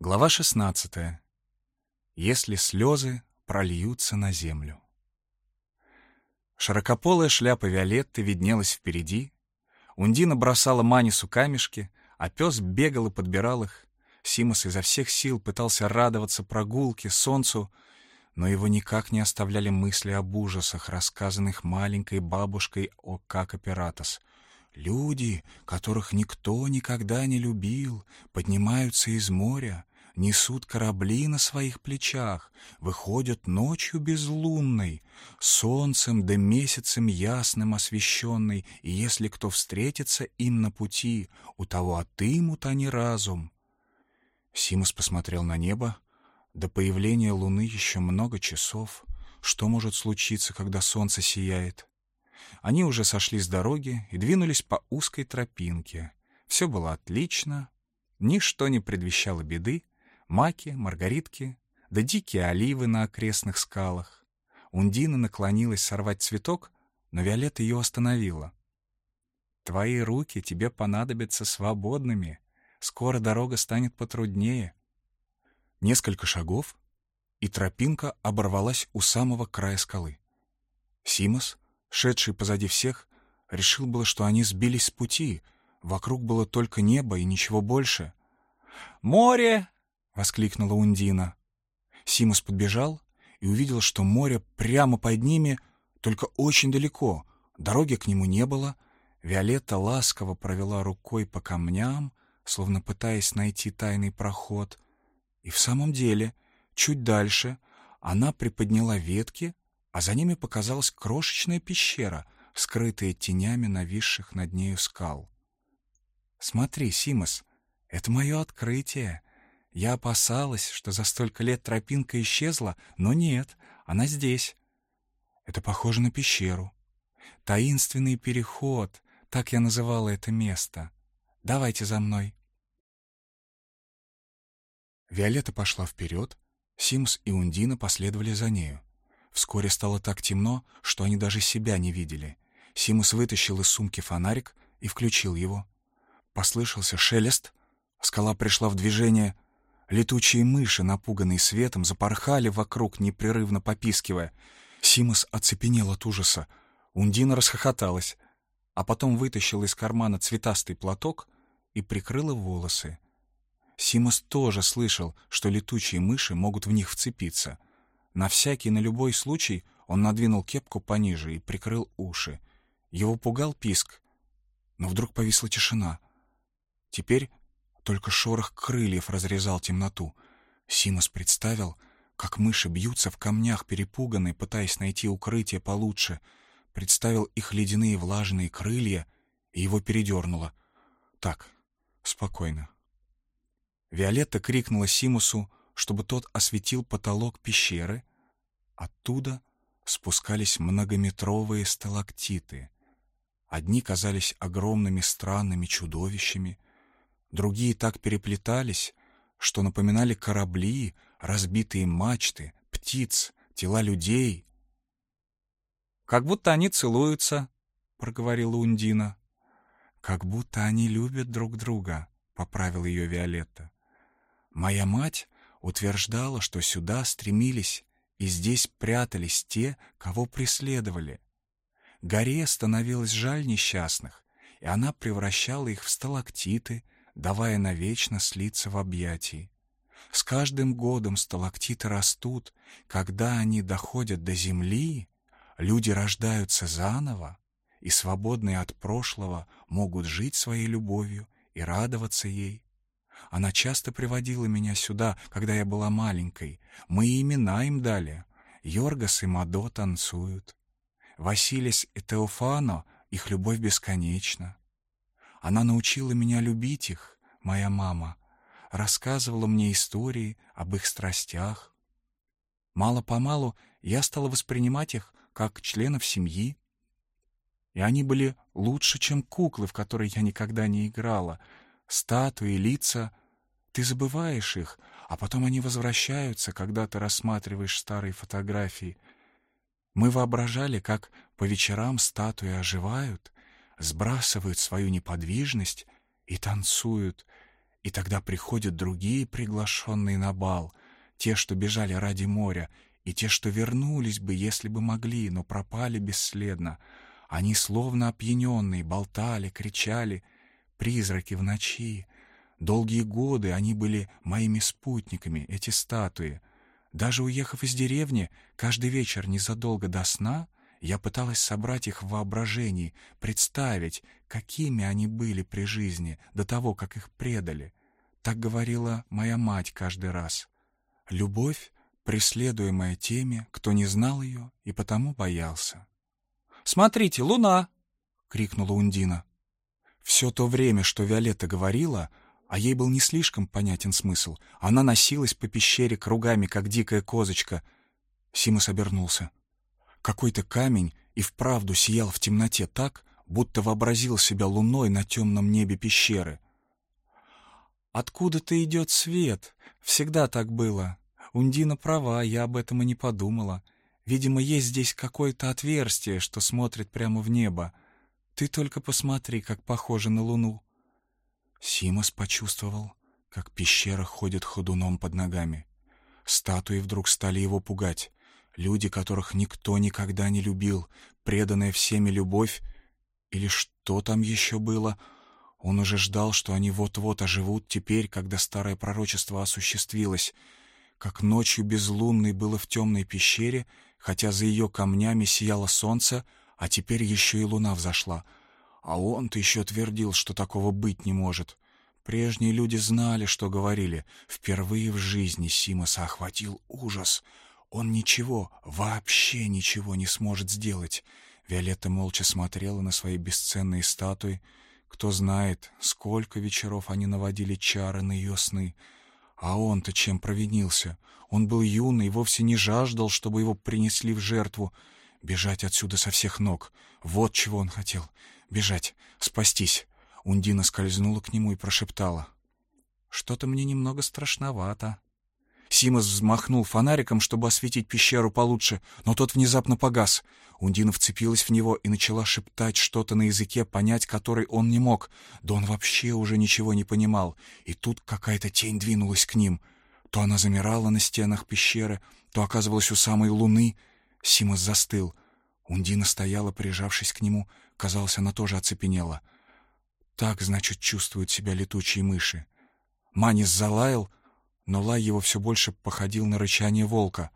Глава 16. Если слезы прольются на землю. Широкополая шляпа Виолетты виднелась впереди. Ундина бросала Манису камешки, а пес бегал и подбирал их. Симос изо всех сил пытался радоваться прогулке, солнцу, но его никак не оставляли мысли об ужасах, рассказанных маленькой бабушкой о Какоператос. Люди, которых никто никогда не любил, поднимаются из моря, несут корабли на своих плечах, выходят ночью безлунной, солнцем да месяцем ясным освещенной, и если кто встретится им на пути, у того отымут они разум. Симус посмотрел на небо. До появления луны еще много часов. Что может случиться, когда солнце сияет? Они уже сошли с дороги и двинулись по узкой тропинке. Все было отлично, ничто не предвещало беды, маки, маргаритки, да дикие оливы на окрестных скалах. Ундина наклонилась сорвать цветок, но Виолетта ее остановила. «Твои руки тебе понадобятся свободными. Скоро дорога станет потруднее». Несколько шагов, и тропинка оборвалась у самого края скалы. Симос, шедший позади всех, решил было, что они сбились с пути. Вокруг было только небо и ничего больше. «Море!» Воскликнула Ундина. Симус подбежал и увидел, что море прямо под ними, только очень далеко. Дороги к нему не было. Виолетта ласково провела рукой по камням, словно пытаясь найти тайный проход. И в самом деле, чуть дальше, она приподняла ветки, а за ними показалась крошечная пещера, скрытая тенями нависших над нею скал. «Смотри, Симос, это мое открытие», я опасалась, что за столько лет тропинка исчезла, но нет, она здесь. Это похоже на пещеру. Таинственный переход, так я называла это место. Давайте за мной. Виолетта пошла вперед, Симс и Ундина последовали за нею. Вскоре стало так темно, что они даже себя не видели. Симус вытащил из сумки фонарик и включил его. Послышался шелест, скала пришла в движение — Летучие мыши, напуганные светом, запорхали вокруг, непрерывно попискивая. Симос оцепенел от ужаса. Ундина расхохоталась, а потом вытащила из кармана цветастый платок и прикрыла волосы. Симос тоже слышал, что летучие мыши могут в них вцепиться. На всякий, на любой случай он надвинул кепку пониже и прикрыл уши. Его пугал писк, но вдруг повисла тишина. Теперь только шорох крыльев разрезал темноту. Симос представил, как мыши бьются в камнях перепуганные, пытаясь найти укрытие получше. Представил их ледяные влажные крылья, и его передернуло. «Так, спокойно». Виолетта крикнула Симусу, чтобы тот осветил потолок пещеры. Оттуда спускались многометровые сталактиты. Одни казались огромными странными чудовищами, Другие так переплетались, что напоминали корабли, разбитые мачты, птиц, тела людей. «Как будто они целуются», — проговорила Ундина. «Как будто они любят друг друга», — поправил ее Виолетта. «Моя мать утверждала, что сюда стремились и здесь прятались те, кого преследовали. Горе становилось жаль несчастных, и она превращала их в сталактиты, давая навечно слиться в объятии. С каждым годом сталактиты растут, когда они доходят до земли, люди рождаются заново, и свободные от прошлого могут жить своей любовью и радоваться ей. Она часто приводила меня сюда, когда я была маленькой. Мы имена им дали. Йоргас и Мадо танцуют. Василис и Теофано, их любовь бесконечна. Она научила меня любить их, моя мама, рассказывала мне истории об их страстях. Мало-помалу я стала воспринимать их как членов семьи, и они были лучше, чем куклы, в которые я никогда не играла. Статуи, лица — ты забываешь их, а потом они возвращаются, когда ты рассматриваешь старые фотографии. Мы воображали, как по вечерам статуи оживают — сбрасывают свою неподвижность и танцуют. И тогда приходят другие приглашенные на бал, те, что бежали ради моря, и те, что вернулись бы, если бы могли, но пропали бесследно. Они, словно опьяненные, болтали, кричали. Призраки в ночи. Долгие годы они были моими спутниками, эти статуи. Даже уехав из деревни, каждый вечер незадолго до сна я пыталась собрать их в воображении, представить, какими они были при жизни, до того, как их предали. Так говорила моя мать каждый раз. Любовь, преследуемая теми, кто не знал ее и потому боялся. «Смотрите, луна!» — крикнула Ундина. Все то время, что Виолетта говорила, а ей был не слишком понятен смысл, она носилась по пещере кругами, как дикая козочка. Симус обернулся. Какой-то камень и вправду сиял в темноте так, будто вообразил себя луной на темном небе пещеры. «Откуда-то идет свет. Всегда так было. Ундина права, я об этом и не подумала. Видимо, есть здесь какое-то отверстие, что смотрит прямо в небо. Ты только посмотри, как похоже на луну». Симос почувствовал, как пещера ходит ходуном под ногами. Статуи вдруг стали его пугать. Люди, которых никто никогда не любил, преданная всеми любовь, или что там еще было, он уже ждал, что они вот-вот оживут теперь, когда старое пророчество осуществилось, как ночью безлунной было в темной пещере, хотя за ее камнями сияло солнце, а теперь еще и луна взошла. А он-то еще твердил, что такого быть не может. Прежние люди знали, что говорили. Впервые в жизни Симоса охватил ужас — он ничего, вообще ничего не сможет сделать. Виолетта молча смотрела на свои бесценные статуи. Кто знает, сколько вечеров они наводили чары на ее сны. А он-то чем провинился? Он был юный вовсе не жаждал, чтобы его принесли в жертву. Бежать отсюда со всех ног. Вот чего он хотел. Бежать, спастись. Ундина скользнула к нему и прошептала. «Что-то мне немного страшновато». Симос взмахнул фонариком, чтобы осветить пещеру получше, но тот внезапно погас. Ундина вцепилась в него и начала шептать что-то на языке, понять который он не мог. Да он вообще уже ничего не понимал. И тут какая-то тень двинулась к ним. То она замирала на стенах пещеры, то оказывалась у самой луны. Симос застыл. Ундина стояла, прижавшись к нему. Казалось, она тоже оцепенела. Так, значит, чувствуют себя летучие мыши. Манис залаял, но лай его все больше походил на рычание волка.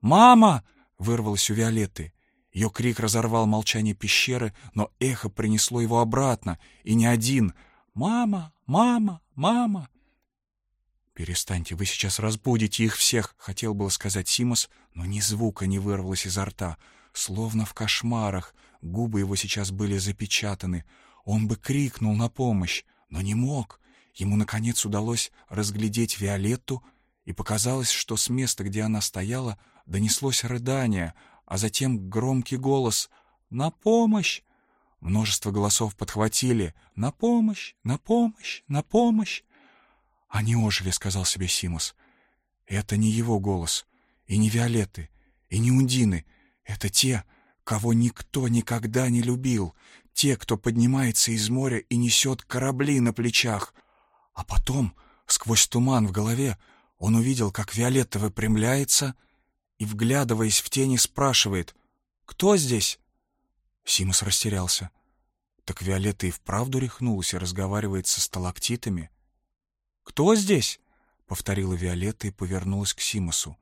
«Мама!» — вырвалось у Виолетты. Ее крик разорвал молчание пещеры, но эхо принесло его обратно, и не один. «Мама! Мама! Мама!» «Перестаньте, вы сейчас разбудите их всех!» — хотел было сказать Симос, но ни звука не вырвалось изо рта. Словно в кошмарах, губы его сейчас были запечатаны. Он бы крикнул на помощь, но не мог. Ему, наконец, удалось разглядеть Виолетту, и показалось, что с места, где она стояла, донеслось рыдание, а затем громкий голос «На помощь!». Множество голосов подхватили «На помощь! На помощь! На помощь!». «Они ожили», — сказал себе Симус. «Это не его голос, и не Виолетты, и не Ундины. Это те, кого никто никогда не любил, те, кто поднимается из моря и несет корабли на плечах». А потом, сквозь туман в голове, он увидел, как Виолетта выпрямляется и, вглядываясь в тени, спрашивает «Кто здесь?» Симус растерялся. Так Виолетта и вправду рехнулась и разговаривает со сталактитами. «Кто здесь?» — повторила Виолетта и повернулась к Симусу.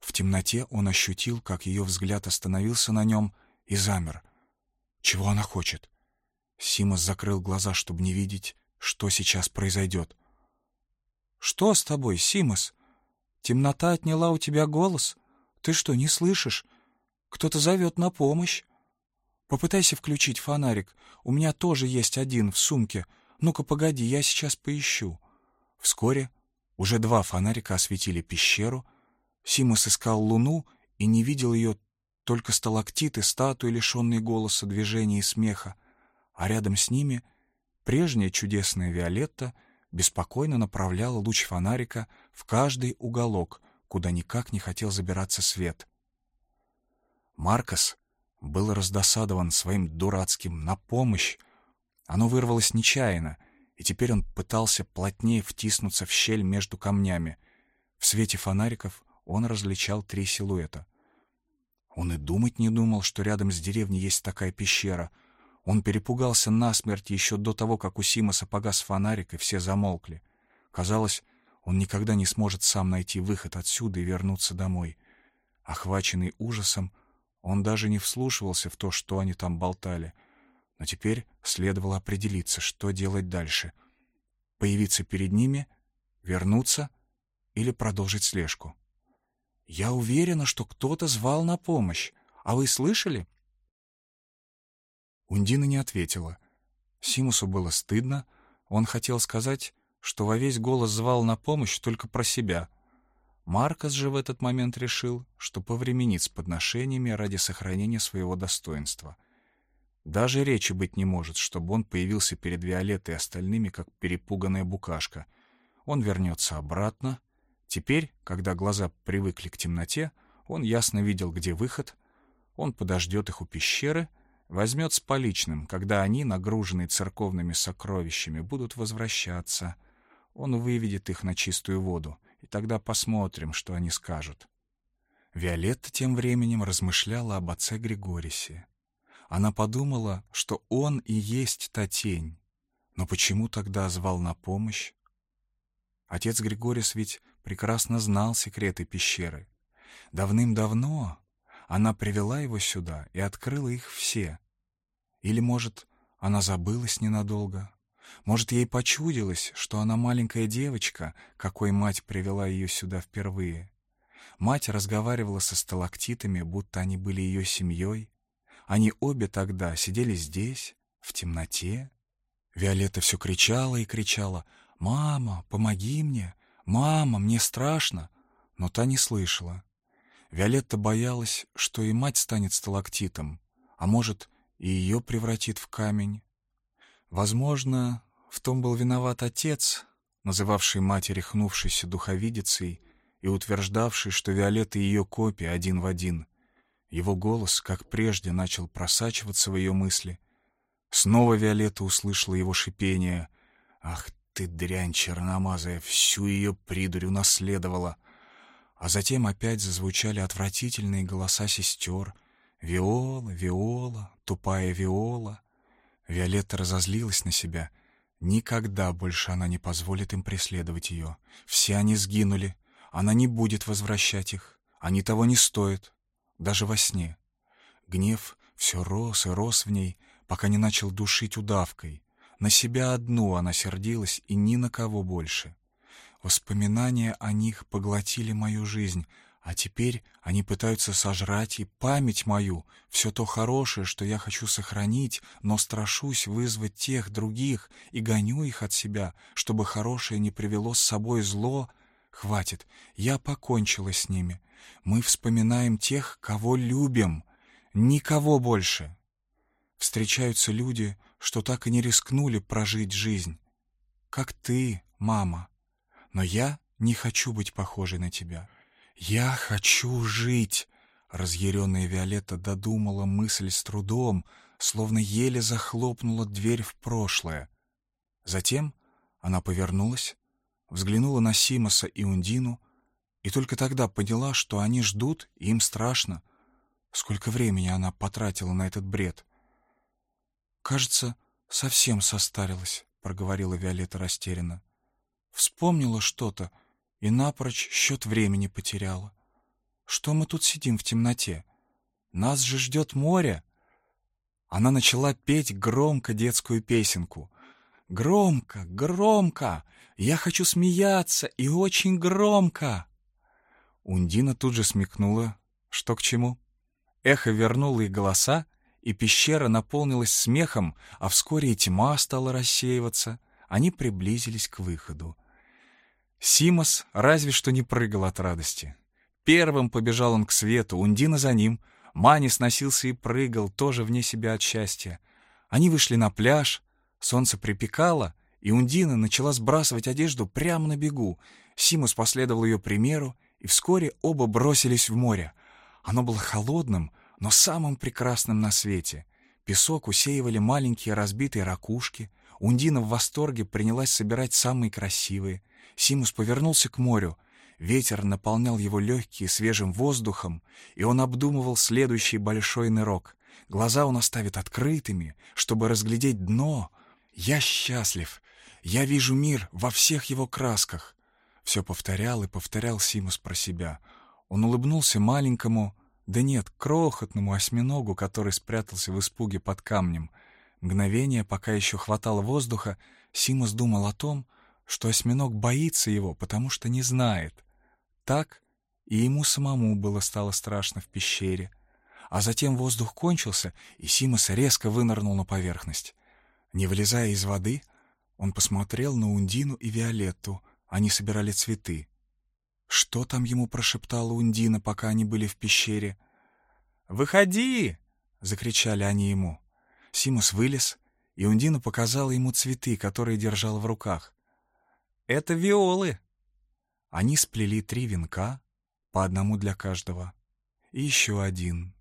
В темноте он ощутил, как ее взгляд остановился на нем и замер. Чего она хочет? Симус закрыл глаза, чтобы не видеть, что сейчас произойдет. «Что с тобой, Симос? Темнота отняла у тебя голос? Ты что, не слышишь? Кто-то зовет на помощь. Попытайся включить фонарик. У меня тоже есть один в сумке. Ну-ка, погоди, я сейчас поищу». Вскоре уже два фонарика осветили пещеру. Симос искал луну и не видел ее, только сталактиты, статуи, лишенные голоса, движения и смеха. А рядом с ними Прежняя чудесная Виолетта беспокойно направляла луч фонарика в каждый уголок, куда никак не хотел забираться свет. Маркос был раздосадован своим дурацким «на помощь». Оно вырвалось нечаянно, и теперь он пытался плотнее втиснуться в щель между камнями. В свете фонариков он различал три силуэта. Он и думать не думал, что рядом с деревней есть такая пещера. Он перепугался насмерть еще до того, как у Симоса погас фонарик, и все замолкли. Казалось, он никогда не сможет сам найти выход отсюда и вернуться домой. Охваченный ужасом, он даже не вслушивался в то, что они там болтали. Но теперь следовало определиться, что делать дальше. Появиться перед ними, вернуться или продолжить слежку. «Я уверена, что кто-то звал на помощь. А вы слышали?» Ундина не ответила. Симусу было стыдно. Он хотел сказать, что во весь голос звал на помощь только про себя. Маркос же в этот момент решил, что повременит с подношениями ради сохранения своего достоинства. Даже речи быть не может, чтобы он появился перед Виолеттой и остальными, как перепуганная букашка. Он вернется обратно. Теперь, когда глаза привыкли к темноте, он ясно видел, где выход. Он подождет их у пещеры — возьмет с поличным, когда они, нагруженные церковными сокровищами, будут возвращаться. Он выведет их на чистую воду, и тогда посмотрим, что они скажут. Виолетта тем временем размышляла об отце Григорисе. Она подумала, что он и есть та тень. Но почему тогда звал на помощь? Отец Григорис ведь прекрасно знал секреты пещеры. Давным-давно она привела его сюда и открыла их все. Или, может, она забылась ненадолго? Может, ей почудилось, что она маленькая девочка, какой мать привела ее сюда впервые. Мать разговаривала со сталактитами, будто они были ее семьей. Они обе тогда сидели здесь, в темноте. Виолетта все кричала и кричала «Мама, помоги мне! Мама, мне страшно!» Но та не слышала. Виолетта боялась, что и мать станет сталактитом, а может, и ее превратит в камень. Возможно, в том был виноват отец, называвший мать рехнувшейся духовидицей и утверждавший, что Виолетта ее копия один в один. Его голос, как прежде, начал просачиваться в ее мысли. Снова Виолетта услышала его шипение. «Ах ты, дрянь черномазая, всю ее придурь унаследовала!» А затем опять зазвучали отвратительные голоса сестер. «Виола, Виола, тупая Виола!» Виолетта разозлилась на себя. Никогда больше она не позволит им преследовать ее. Все они сгинули. Она не будет возвращать их. Они того не стоят. Даже во сне. Гнев все рос и рос в ней, пока не начал душить удавкой. На себя одну она сердилась и ни на кого больше. Воспоминания о них поглотили мою жизнь, а теперь они пытаются сожрать и память мою, все то хорошее, что я хочу сохранить, но страшусь вызвать тех других и гоню их от себя, чтобы хорошее не привело с собой зло. Хватит, я покончила с ними. Мы вспоминаем тех, кого любим. Никого больше. Встречаются люди, что так и не рискнули прожить жизнь. Как ты, мама. Но я не хочу быть похожей на тебя. «Я хочу жить!» Разъяренная Виолетта додумала мысль с трудом, словно еле захлопнула дверь в прошлое. Затем она повернулась, взглянула на Симоса и Ундину и только тогда поняла, что они ждут, и им страшно. Сколько времени она потратила на этот бред. «Кажется, совсем состарилась», — проговорила Виолетта растерянно. «Вспомнила что-то, и напрочь счет времени потеряла. Что мы тут сидим в темноте? Нас же ждет море. Она начала петь громко детскую песенку. Громко, громко! Я хочу смеяться, и очень громко! Ундина тут же смекнула, что к чему. Эхо вернуло их голоса, и пещера наполнилась смехом, а вскоре и тьма стала рассеиваться. Они приблизились к выходу. Симос разве что не прыгал от радости. Первым побежал он к свету, Ундина за ним. Мани сносился и прыгал, тоже вне себя от счастья. Они вышли на пляж, солнце припекало, и Ундина начала сбрасывать одежду прямо на бегу. Симус последовал ее примеру, и вскоре оба бросились в море. Оно было холодным, но самым прекрасным на свете. Песок усеивали маленькие разбитые ракушки — Ундина в восторге принялась собирать самые красивые. Симус повернулся к морю. Ветер наполнял его легкие свежим воздухом, и он обдумывал следующий большой нырок. Глаза он оставит открытыми, чтобы разглядеть дно. «Я счастлив! Я вижу мир во всех его красках!» Все повторял и повторял Симус про себя. Он улыбнулся маленькому, да нет, крохотному осьминогу, который спрятался в испуге под камнем. Мгновение, пока еще хватало воздуха, Симус думал о том, что осьминог боится его, потому что не знает. Так и ему самому было стало страшно в пещере. А затем воздух кончился, и Симус резко вынырнул на поверхность. Не вылезая из воды, он посмотрел на Ундину и Виолетту. Они собирали цветы. Что там ему прошептала Ундина, пока они были в пещере? «Выходи!» — закричали они ему. Симус вылез, и Ундина показала ему цветы, которые держала в руках. «Это виолы!» Они сплели три венка, по одному для каждого, и еще один.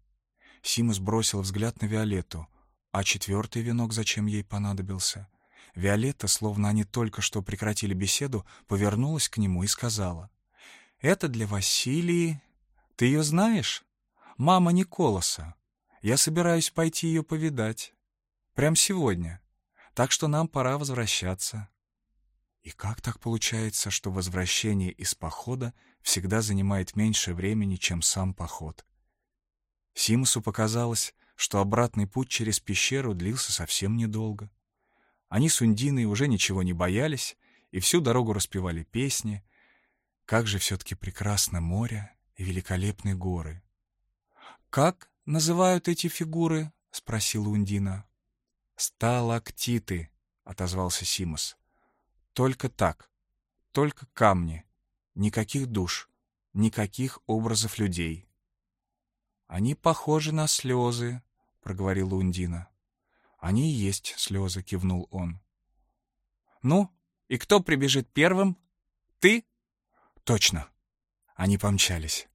Симус бросил взгляд на Виолетту. А четвертый венок зачем ей понадобился? Виолетта, словно они только что прекратили беседу, повернулась к нему и сказала. «Это для Василии. Ты ее знаешь? Мама Николаса. Я собираюсь пойти ее повидать. Прям сегодня. Так что нам пора возвращаться». И как так получается, что возвращение из похода всегда занимает меньше времени, чем сам поход? Симусу показалось, что обратный путь через пещеру длился совсем недолго. Они с Ундиной уже ничего не боялись и всю дорогу распевали песни. Как же все-таки прекрасно море и великолепные горы. «Как называют эти фигуры?» — спросила Ундина. «Сталактиты», — отозвался Симус. «Только так. Только камни. Никаких душ. Никаких образов людей». «Они похожи на слезы», — проговорила Ундина. «Они и есть слезы», — кивнул он. «Ну, и кто прибежит первым? Ты?» «Точно». Они помчались.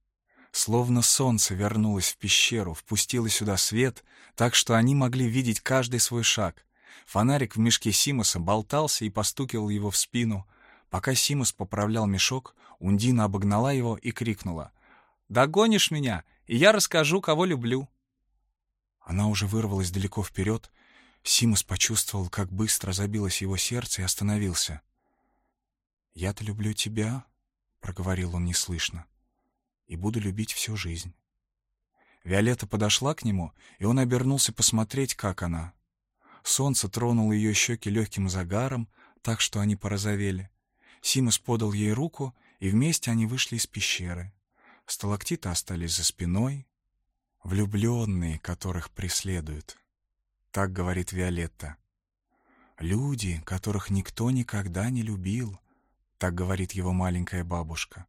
Словно солнце вернулось в пещеру, впустило сюда свет, так что они могли видеть каждый свой шаг. Фонарик в мешке Симуса болтался и постукивал его в спину. Пока Симус поправлял мешок, Ундина обогнала его и крикнула. «Догонишь меня, и я расскажу, кого люблю». Она уже вырвалась далеко вперед. Симус почувствовал, как быстро забилось его сердце и остановился. «Я-то люблю тебя», — проговорил он неслышно, — «и буду любить всю жизнь». Виолетта подошла к нему, и он обернулся посмотреть, как она. Солнце тронуло ее щеки легким загаром, так что они порозовели. Симус подал ей руку, и вместе они вышли из пещеры. Сталактиты остались за спиной. Влюбленные, которых преследуют. Так говорит Виолетта. Люди, которых никто никогда не любил. Так говорит его маленькая бабушка.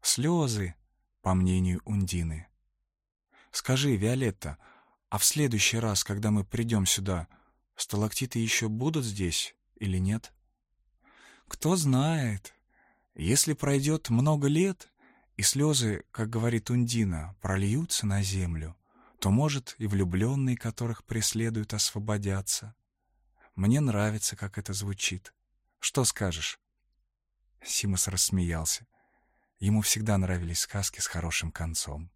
Слезы, по мнению Ундины. Скажи, Виолетта, а в следующий раз, когда мы придем сюда, сталактиты еще будут здесь или нет? Кто знает. Если пройдет много лет, и слезы, как говорит Ундина, прольются на землю, то, может, и влюбленные, которых преследуют, освободятся. Мне нравится, как это звучит. Что скажешь?» Симус рассмеялся. Ему всегда нравились сказки с хорошим концом.